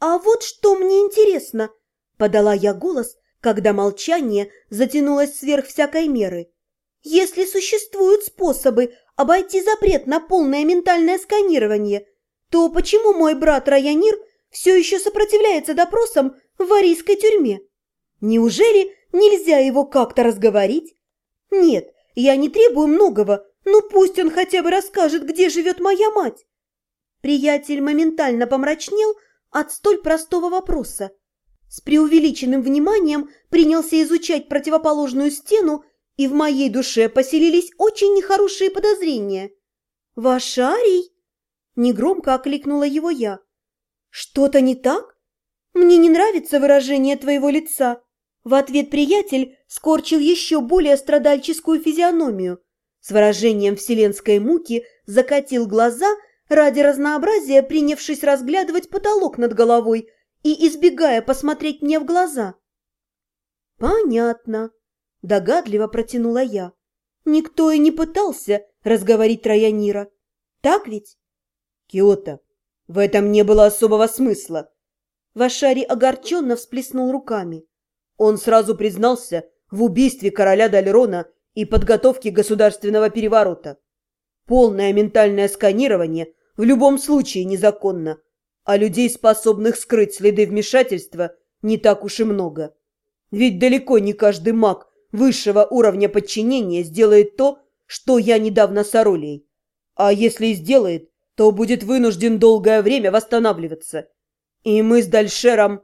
«А вот что мне интересно!» – подала я голос, когда молчание затянулось сверх всякой меры. «Если существуют способы обойти запрет на полное ментальное сканирование, то почему мой брат Раянир все еще сопротивляется допросам в варийской тюрьме? Неужели нельзя его как-то разговорить? Нет, я не требую многого, но пусть он хотя бы расскажет, где живет моя мать. Приятель моментально помрачнел от столь простого вопроса. С преувеличенным вниманием принялся изучать противоположную стену, и в моей душе поселились очень нехорошие подозрения. «Вашарий?» – негромко окликнула его я. «Что-то не так? Мне не нравится выражение твоего лица». В ответ приятель скорчил еще более страдальческую физиономию. С выражением вселенской муки закатил глаза, ради разнообразия принявшись разглядывать потолок над головой и избегая посмотреть мне в глаза. «Понятно», – догадливо протянула я. «Никто и не пытался разговорить Троянира. Так ведь?» «Киото, в этом не было особого смысла». Вашари огорченно всплеснул руками. Он сразу признался в убийстве короля Дальрона и подготовке государственного переворота. Полное ментальное сканирование в любом случае незаконно, а людей, способных скрыть следы вмешательства, не так уж и много. Ведь далеко не каждый маг высшего уровня подчинения сделает то, что я недавно с. А если и сделает, то будет вынужден долгое время восстанавливаться. И мы с Дальшером...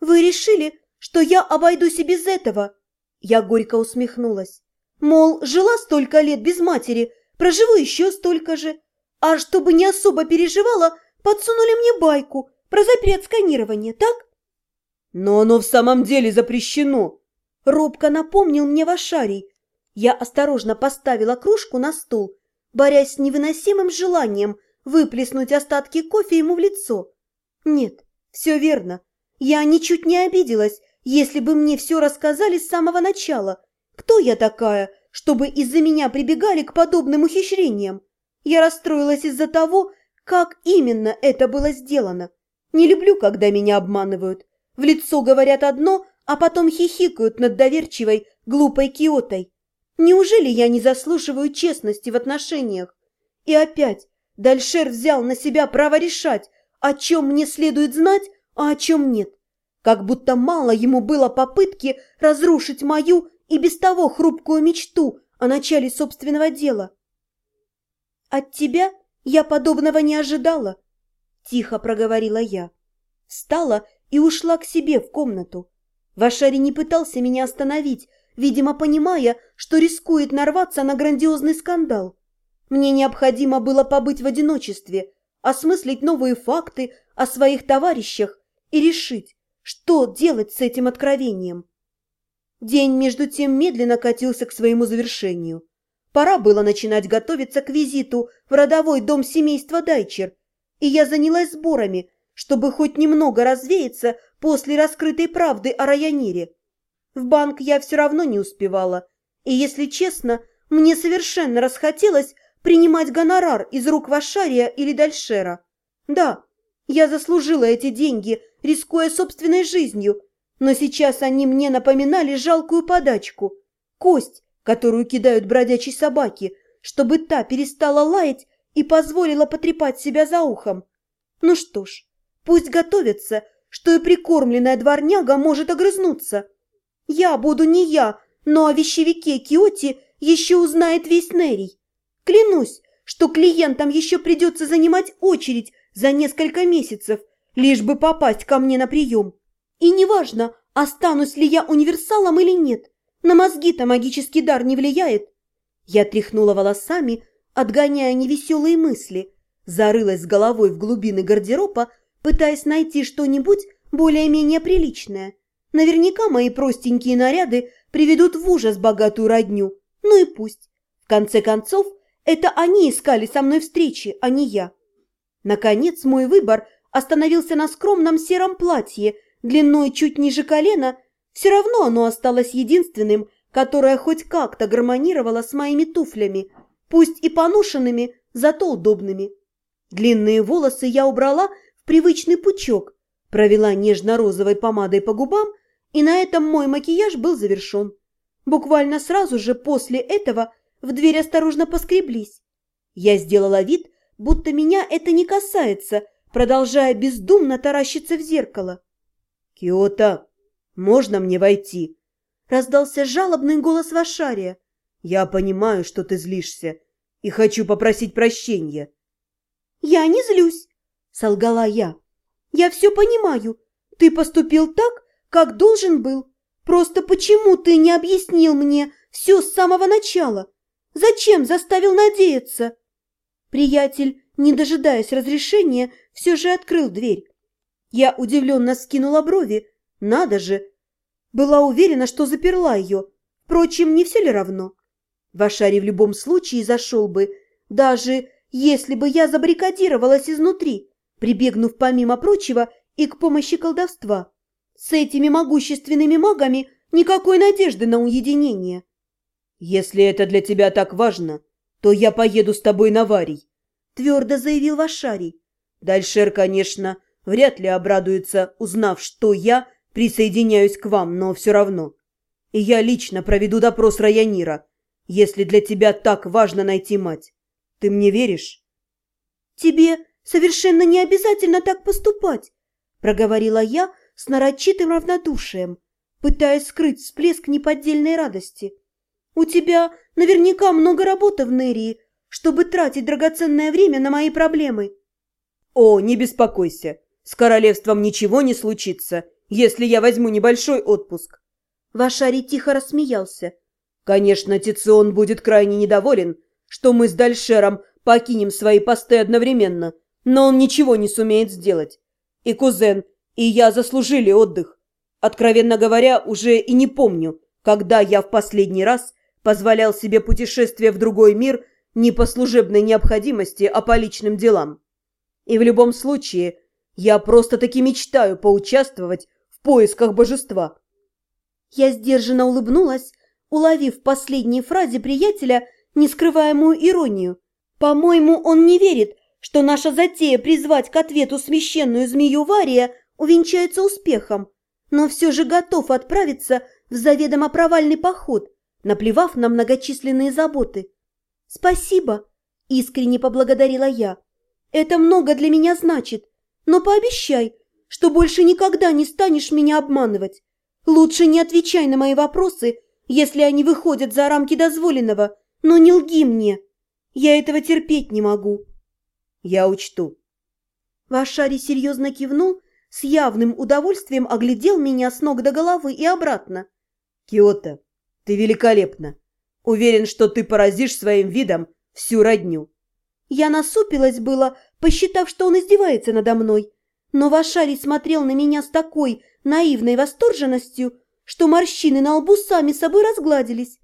«Вы решили, что я обойдусь и без этого?» Я горько усмехнулась. Мол, жила столько лет без матери, проживу еще столько же. А чтобы не особо переживала, подсунули мне байку про запрет сканирования, так? Но оно в самом деле запрещено. Робко напомнил мне Вашарий. Я осторожно поставила кружку на стол, борясь с невыносимым желанием выплеснуть остатки кофе ему в лицо. Нет, все верно. Я ничуть не обиделась, если бы мне все рассказали с самого начала. Кто я такая, чтобы из-за меня прибегали к подобным ухищрениям? Я расстроилась из-за того, как именно это было сделано. Не люблю, когда меня обманывают. В лицо говорят одно, а потом хихикают над доверчивой, глупой Киотой. Неужели я не заслуживаю честности в отношениях? И опять Дальшер взял на себя право решать, о чем мне следует знать, а о чем нет. Как будто мало ему было попытки разрушить мою и без того хрупкую мечту о начале собственного дела. «От тебя я подобного не ожидала», – тихо проговорила я. Встала и ушла к себе в комнату. Вашари не пытался меня остановить, видимо, понимая, что рискует нарваться на грандиозный скандал. Мне необходимо было побыть в одиночестве, осмыслить новые факты о своих товарищах и решить, что делать с этим откровением. День, между тем, медленно катился к своему завершению. Пора было начинать готовиться к визиту в родовой дом семейства Дайчер, и я занялась сборами, чтобы хоть немного развеяться после раскрытой правды о Раянире. В банк я все равно не успевала, и, если честно, мне совершенно расхотелось принимать гонорар из рук Вашария или Дальшера. Да, я заслужила эти деньги, рискуя собственной жизнью, но сейчас они мне напоминали жалкую подачку. Кость, которую кидают бродячей собаки, чтобы та перестала лаять и позволила потрепать себя за ухом. Ну что ж, пусть готовится, что и прикормленная дворняга может огрызнуться. Я буду не я, но о вещевике Киоти еще узнает весь Нерий. Клянусь, что клиентам еще придется занимать очередь за несколько месяцев, лишь бы попасть ко мне на прием. И неважно, останусь ли я универсалом или нет, на мозги-то магический дар не влияет. Я тряхнула волосами, отгоняя невеселые мысли, зарылась головой в глубины гардероба, пытаясь найти что-нибудь более-менее приличное. Наверняка мои простенькие наряды приведут в ужас богатую родню. Ну и пусть. В конце концов, это они искали со мной встречи, а не я. Наконец, мой выбор остановился на скромном сером платье, длиной чуть ниже колена, все равно оно осталось единственным, которое хоть как-то гармонировало с моими туфлями, пусть и поношенными, зато удобными. Длинные волосы я убрала в привычный пучок, Провела нежно-розовой помадой по губам, и на этом мой макияж был завершен. Буквально сразу же после этого в дверь осторожно поскреблись. Я сделала вид, будто меня это не касается, продолжая бездумно таращиться в зеркало. «Киота, можно мне войти?» Раздался жалобный голос Вашария. «Я понимаю, что ты злишься, и хочу попросить прощения». «Я не злюсь», — солгала я. «Я все понимаю. Ты поступил так, как должен был. Просто почему ты не объяснил мне все с самого начала? Зачем заставил надеяться?» Приятель, не дожидаясь разрешения, все же открыл дверь. Я удивленно скинула брови. Надо же! Была уверена, что заперла ее. Впрочем, не все ли равно? Вашари в любом случае зашел бы, даже если бы я забаррикадировалась изнутри, прибегнув помимо прочего и к помощи колдовства. С этими могущественными магами никакой надежды на уединение. «Если это для тебя так важно, то я поеду с тобой на Варий», — твердо заявил Вашарий. Дальшер, конечно, вряд ли обрадуется, узнав, что я присоединяюсь к вам, но все равно. И я лично проведу допрос Раянира, если для тебя так важно найти мать. Ты мне веришь?» «Тебе совершенно не обязательно так поступать», — проговорила я с нарочитым равнодушием, пытаясь скрыть всплеск неподдельной радости. «У тебя наверняка много работы в Нерии, чтобы тратить драгоценное время на мои проблемы». «О, не беспокойся, с королевством ничего не случится, если я возьму небольшой отпуск». Вашари тихо рассмеялся. «Конечно, Тицион будет крайне недоволен, что мы с Дальшером покинем свои посты одновременно, но он ничего не сумеет сделать. И кузен, и я заслужили отдых. Откровенно говоря, уже и не помню, когда я в последний раз позволял себе путешествие в другой мир не по служебной необходимости, а по личным делам. И в любом случае, я просто-таки мечтаю поучаствовать поисках божества. Я сдержанно улыбнулась, уловив в последней фразе приятеля нескрываемую иронию. По-моему, он не верит, что наша затея призвать к ответу священную змею Вария увенчается успехом, но все же готов отправиться в заведомо провальный поход, наплевав на многочисленные заботы. «Спасибо!» – искренне поблагодарила я. «Это много для меня значит, но пообещай, что больше никогда не станешь меня обманывать. Лучше не отвечай на мои вопросы, если они выходят за рамки дозволенного, но не лги мне. Я этого терпеть не могу». «Я учту». Вашари серьезно кивнул с явным удовольствием оглядел меня с ног до головы и обратно. «Киота, ты великолепна. Уверен, что ты поразишь своим видом всю родню». Я насупилась было, посчитав, что он издевается надо мной, но Вашарий смотрел на меня с такой наивной восторженностью, что морщины на лбу сами собой разгладились.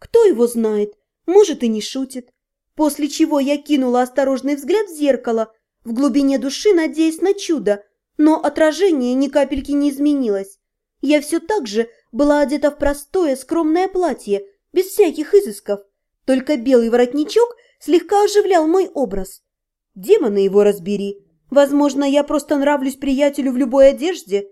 Кто его знает, может и не шутит. После чего я кинула осторожный взгляд в зеркало, в глубине души надеясь на чудо, но отражение ни капельки не изменилось. Я все так же была одета в простое, скромное платье, без всяких изысков. Только белый воротничок слегка оживлял мой образ. Демона его разбери. Возможно, я просто нравлюсь приятелю в любой одежде.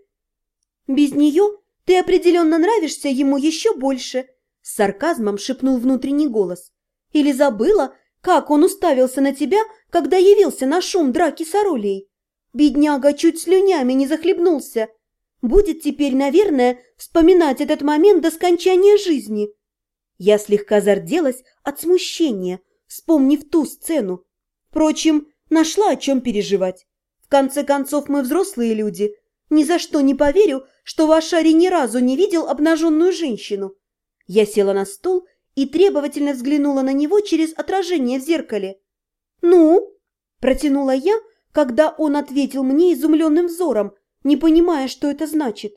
Без нее ты определенно нравишься ему еще больше, с сарказмом шепнул внутренний голос. Или забыла, как он уставился на тебя, когда явился на шум драки с Оролей? Бедняга чуть слюнями не захлебнулся. Будет теперь, наверное, вспоминать этот момент до скончания жизни. Я слегка зарделась от смущения, вспомнив ту сцену. Впрочем, нашла о чем переживать. Конце концов, мы взрослые люди. Ни за что не поверю, что Вашари ни разу не видел обнаженную женщину. Я села на стул и требовательно взглянула на него через отражение в зеркале. «Ну?» – протянула я, когда он ответил мне изумленным взором, не понимая, что это значит.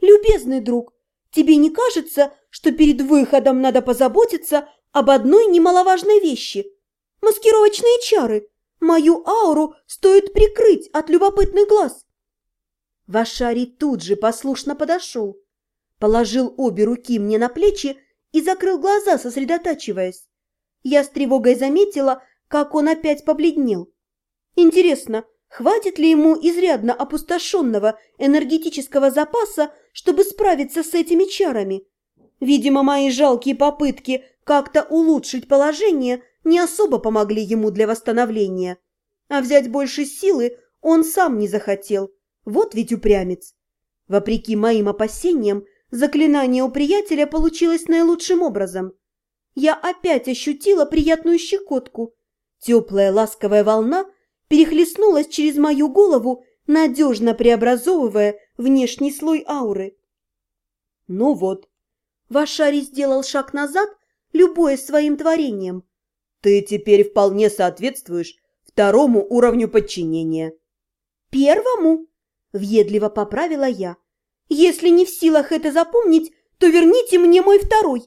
«Любезный друг, тебе не кажется, что перед выходом надо позаботиться об одной немаловажной вещи? Маскировочные чары. Мою ауру стоит прикрыть от любопытных глаз». Вашарий тут же послушно подошел, положил обе руки мне на плечи и закрыл глаза, сосредотачиваясь. Я с тревогой заметила, как он опять побледнел. Интересно, Хватит ли ему изрядно опустошенного энергетического запаса, чтобы справиться с этими чарами? Видимо, мои жалкие попытки как-то улучшить положение не особо помогли ему для восстановления. А взять больше силы он сам не захотел. Вот ведь упрямец. Вопреки моим опасениям, заклинание у приятеля получилось наилучшим образом. Я опять ощутила приятную щекотку. Теплая ласковая волна перехлестнулась через мою голову, надежно преобразовывая внешний слой ауры. Ну вот. Вашарий сделал шаг назад, любое своим творением. Ты теперь вполне соответствуешь второму уровню подчинения. Первому? Въедливо поправила я. Если не в силах это запомнить, то верните мне мой второй.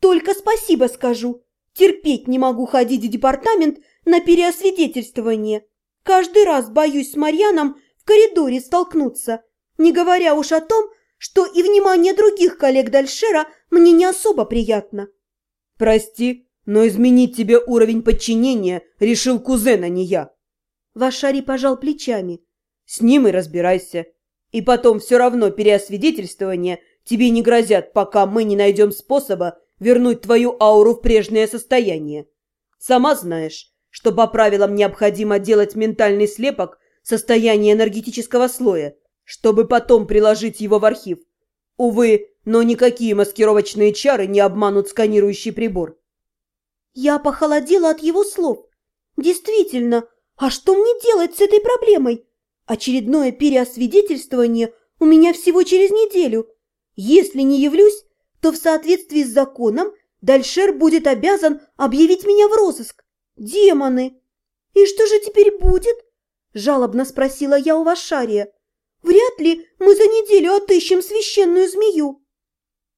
Только спасибо скажу. Терпеть не могу ходить в департамент на переосвидетельствование. Каждый раз боюсь с Марьяном в коридоре столкнуться, не говоря уж о том, что и внимание других коллег Дальшера мне не особо приятно. Прости, но изменить тебе уровень подчинения решил кузен, а не я. Вашари пожал плечами. С ним и разбирайся. И потом все равно переосвидетельствования тебе не грозят, пока мы не найдем способа вернуть твою ауру в прежнее состояние. Сама знаешь, что по правилам необходимо делать ментальный слепок состояния энергетического слоя, чтобы потом приложить его в архив. Увы, но никакие маскировочные чары не обманут сканирующий прибор. Я похолодела от его слов. Действительно, а что мне делать с этой проблемой? Очередное переосвидетельствование у меня всего через неделю. Если не явлюсь, то в соответствии с законом Дальшер будет обязан объявить меня в розыск. Демоны! И что же теперь будет? Жалобно спросила я у Вашария. Вряд ли мы за неделю отыщем священную змею.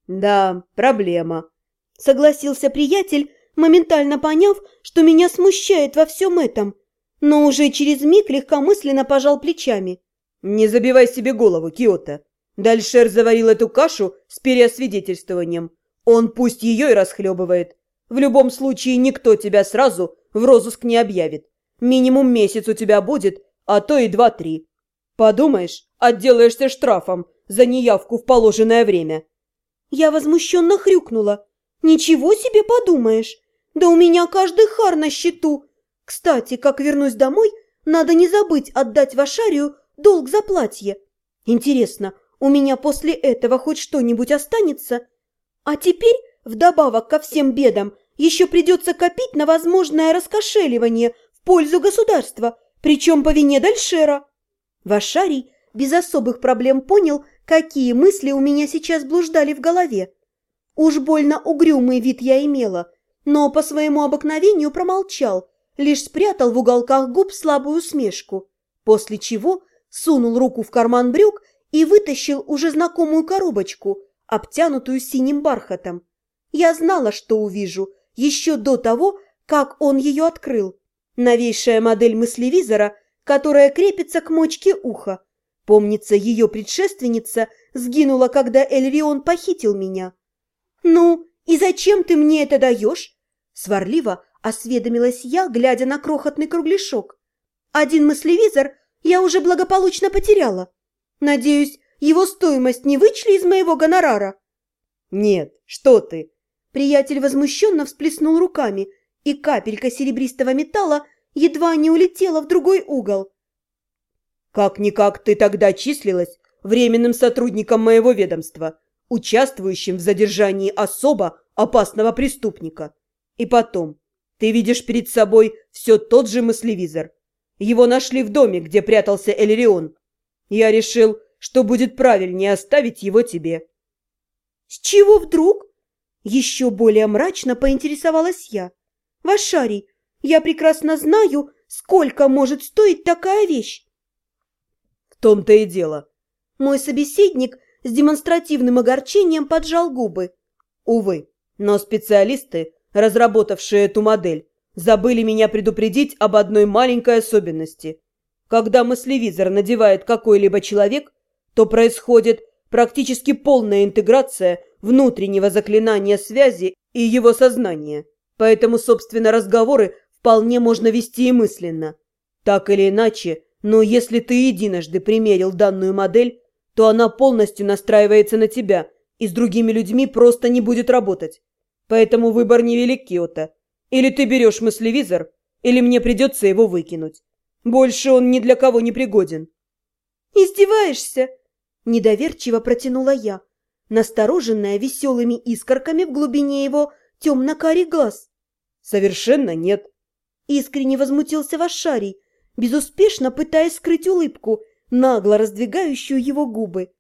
Да, проблема, согласился приятель, моментально поняв, что меня смущает во всем этом, но уже через миг легкомысленно пожал плечами. «Не забивай себе голову, Киота. Дальшер заварил эту кашу с переосвидетельствованием. Он пусть ее и расхлебывает. В любом случае никто тебя сразу в розыск не объявит. Минимум месяц у тебя будет, а то и два-три. Подумаешь, отделаешься штрафом за неявку в положенное время». Я возмущенно хрюкнула. «Ничего себе подумаешь! Да у меня каждый хар на счету. Кстати, как вернусь домой, надо не забыть отдать Вашарию долг за платье. Интересно, у меня после этого хоть что-нибудь останется? А теперь, вдобавок ко всем бедам, еще придется копить на возможное раскошеливание в пользу государства, причем по вине Дальшера. Вашарий без особых проблем понял, какие мысли у меня сейчас блуждали в голове. Уж больно угрюмый вид я имела, но по своему обыкновению промолчал, лишь спрятал в уголках губ слабую усмешку, после чего сунул руку в карман брюк и вытащил уже знакомую коробочку, обтянутую синим бархатом. Я знала, что увижу, еще до того, как он ее открыл. Новейшая модель мыслевизора, которая крепится к мочке уха. Помнится, ее предшественница сгинула, когда Эльрион похитил меня. «Ну, и зачем ты мне это даешь?» Сварливо осведомилась я, глядя на крохотный кругляшок. Один мыслевизор я уже благополучно потеряла. Надеюсь, его стоимость не вычли из моего гонорара? Нет, что ты. Приятель возмущенно всплеснул руками, и капелька серебристого металла едва не улетела в другой угол. Как-никак ты тогда числилась временным сотрудником моего ведомства, участвующим в задержании особо опасного преступника. И потом, ты видишь перед собой все тот же мыслевизор. Его нашли в доме, где прятался Элерион. Я решил, что будет правильнее оставить его тебе. С чего вдруг? Еще более мрачно поинтересовалась я. Вашарий, я прекрасно знаю, сколько может стоить такая вещь. В том-то и дело. Мой собеседник с демонстративным огорчением поджал губы. Увы, но специалисты разработавшие эту модель, забыли меня предупредить об одной маленькой особенности. Когда мыслевизор надевает какой-либо человек, то происходит практически полная интеграция внутреннего заклинания связи и его сознания. Поэтому, собственно, разговоры вполне можно вести и мысленно. Так или иначе, Но если ты единожды примерил данную модель, то она полностью настраивается на тебя и с другими людьми просто не будет работать. Поэтому выбор невелик, Киота. Или ты берешь мыслевизор, или мне придется его выкинуть. Больше он ни для кого не пригоден. «Издеваешься?» – недоверчиво протянула я, настороженная веселыми искорками в глубине его темно-карий глаз. «Совершенно нет». Искренне возмутился Вашарий, безуспешно пытаясь скрыть улыбку, нагло раздвигающую его губы.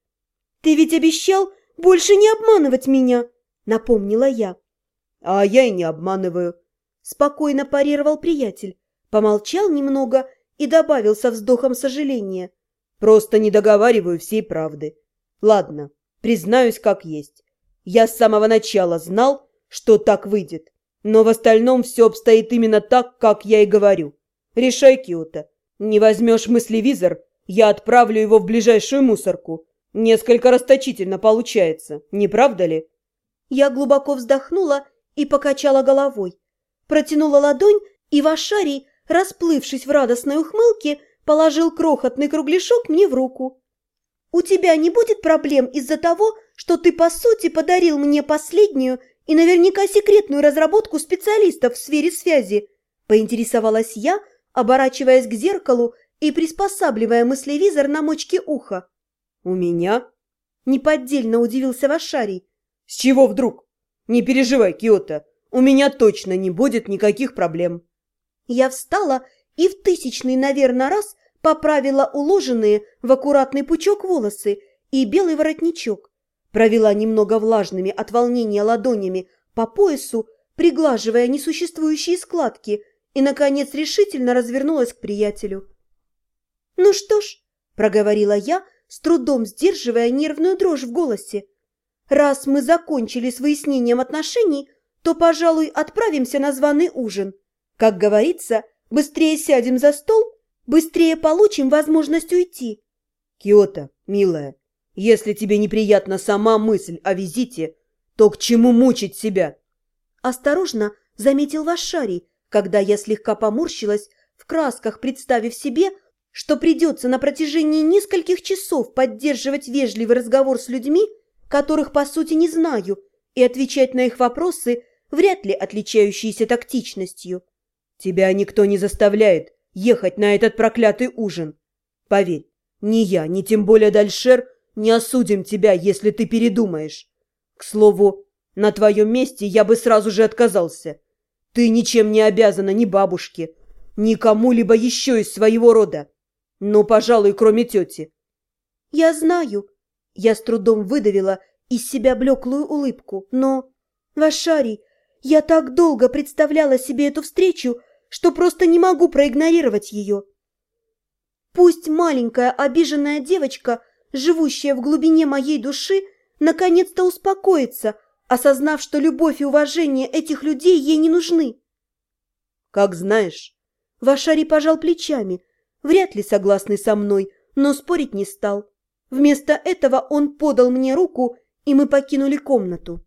«Ты ведь обещал больше не обманывать меня!» – напомнила я. «А я и не обманываю», – спокойно парировал приятель, помолчал немного и добавил со вздохом сожаления. «Просто не договариваю всей правды. Ладно, признаюсь как есть. Я с самого начала знал, что так выйдет, но в остальном все обстоит именно так, как я и говорю. Решай, Киота. Не возьмешь мыслевизор, я отправлю его в ближайшую мусорку. Несколько расточительно получается, не правда ли? Я глубоко вздохнула и покачала головой. Протянула ладонь, и Вашарий, расплывшись в радостной ухмылке, положил крохотный кругляшок мне в руку. «У тебя не будет проблем из-за того, что ты, по сути, подарил мне последнюю и наверняка секретную разработку специалистов в сфере связи?» – поинтересовалась я, оборачиваясь к зеркалу и приспосабливая мыслевизор на мочке уха. «У меня?» – неподдельно удивился Вашарий. «С чего вдруг? Не переживай, Киота, у меня точно не будет никаких проблем». Я встала и в тысячный, наверное, раз поправила уложенные в аккуратный пучок волосы и белый воротничок, провела немного влажными от волнения ладонями по поясу, приглаживая несуществующие складки – и, наконец, решительно развернулась к приятелю. «Ну что ж», – проговорила я, с трудом сдерживая нервную дрожь в голосе, «раз мы закончили с выяснением отношений, то, пожалуй, отправимся на званый ужин. Как говорится, быстрее сядем за стол, быстрее получим возможность уйти». «Киота, милая, если тебе неприятна сама мысль о визите, то к чему мучить себя?» Осторожно заметил Вашарий, когда я слегка поморщилась, в красках представив себе, что придется на протяжении нескольких часов поддерживать вежливый разговор с людьми, которых по сути не знаю, и отвечать на их вопросы, вряд ли отличающиеся тактичностью. Тебя никто не заставляет ехать на этот проклятый ужин. Поверь, ни я, ни тем более Дальшер не осудим тебя, если ты передумаешь. К слову, на твоем месте я бы сразу же отказался. Ты ничем не обязана ни бабушке, ни кому-либо еще из своего рода. Ну, пожалуй, кроме тети. Я знаю. Я с трудом выдавила из себя блеклую улыбку. Но, Вашарий, я так долго представляла себе эту встречу, что просто не могу проигнорировать ее. Пусть маленькая обиженная девочка, живущая в глубине моей души, наконец-то успокоится осознав, что любовь и уважение этих людей ей не нужны. «Как знаешь». Вашари пожал плечами, вряд ли согласный со мной, но спорить не стал. Вместо этого он подал мне руку, и мы покинули комнату.